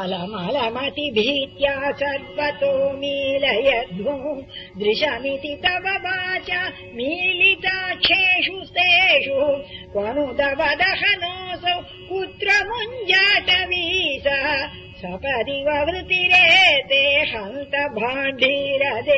अलमलमतिभीत्या सर्वतो मीलयध्वो। दृशमिति तव वाच मीलिताक्षेषु तेषु क्वनुदवदहनोऽसौ कुत्र मुञ्जाटवीसः सपदि ववृतिरेते हन्त भाण्डीरदेशे।